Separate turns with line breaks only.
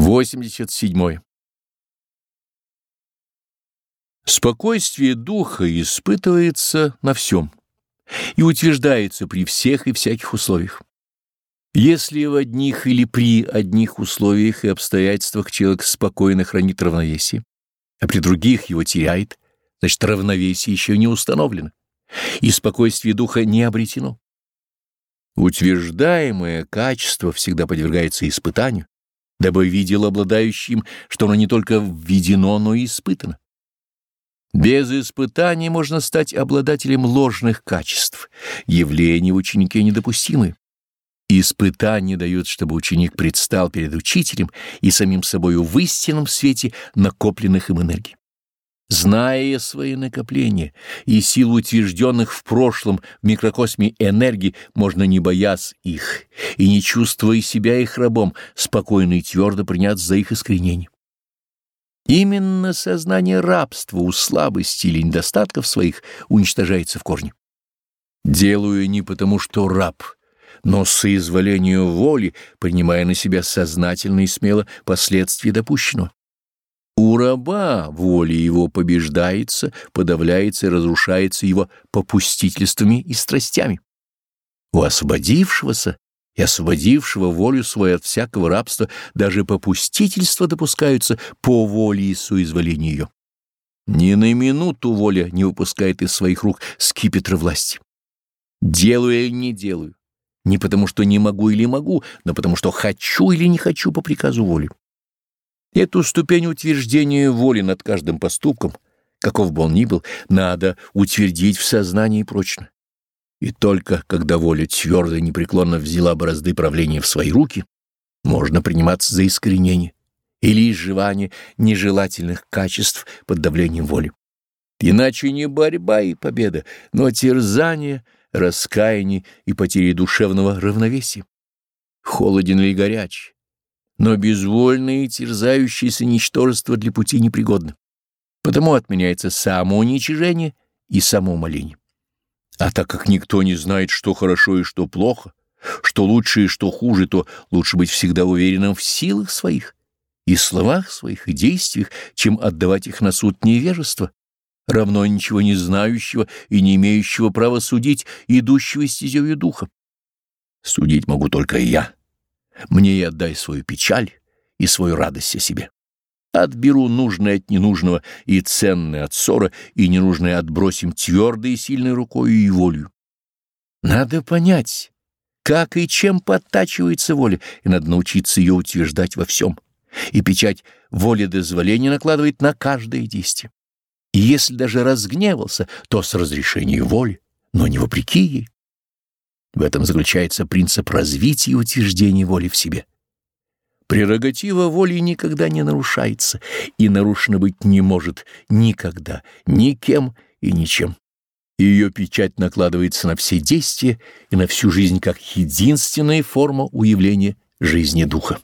87. Спокойствие духа испытывается на всем и утверждается при всех и всяких условиях. Если в одних или при одних условиях и обстоятельствах человек спокойно хранит равновесие, а при других его теряет, значит равновесие еще не установлено, и спокойствие духа не обретено. Утверждаемое качество всегда подвергается испытанию, дабы видел обладающим, что оно не только введено, но и испытано. Без испытаний можно стать обладателем ложных качеств, явления в ученике недопустимы. Испытания дают, чтобы ученик предстал перед учителем и самим собою в истинном свете накопленных им энергий. Зная свои накопления и силу утвержденных в прошлом в микрокосме энергии, можно не боясь их и не чувствуя себя их рабом, спокойно и твердо принять за их искоренение. Именно сознание рабства у слабости или недостатков своих уничтожается в корне. Делаю не потому, что раб, но соизволению воли, принимая на себя сознательно и смело последствия допущенного. У раба воля его побеждается, подавляется и разрушается его попустительствами и страстями. У освободившегося и освободившего волю свою от всякого рабства даже попустительства допускаются по воле и соизволению ее. Ни на минуту воля не выпускает из своих рук скипетра власти. Делаю или не делаю, не потому что не могу или могу, но потому что хочу или не хочу по приказу воли. Эту ступень утверждения воли над каждым поступком, каков бы он ни был, надо утвердить в сознании прочно. И только когда воля твердо и непреклонно взяла борозды правления в свои руки, можно приниматься за искоренение или изживание нежелательных качеств под давлением воли. Иначе не борьба и победа, но терзание, раскаяние и потери душевного равновесия. Холоден ли горяч, но безвольное и терзающееся ничтожество для пути непригодно. Потому отменяется самоуничижение и самоумоление. А так как никто не знает, что хорошо и что плохо, что лучше и что хуже, то лучше быть всегда уверенным в силах своих, и словах своих, и действиях, чем отдавать их на суд невежества, равно ничего не знающего и не имеющего права судить идущего стезею духа. Судить могу только я мне и отдай свою печаль и свою радость о себе. Отберу нужное от ненужного и ценное от ссора, и ненужное отбросим твердой и сильной рукой и волю. Надо понять, как и чем подтачивается воля, и надо научиться ее утверждать во всем. И печать воли дозволения накладывает на каждое действие. И если даже разгневался, то с разрешения воли, но не вопреки ей. В этом заключается принцип развития и утверждения воли в себе. Прерогатива воли никогда не нарушается и нарушена быть не может никогда, никем и ничем. Ее печать накладывается на все действия и на всю жизнь как единственная форма уявления жизни духа.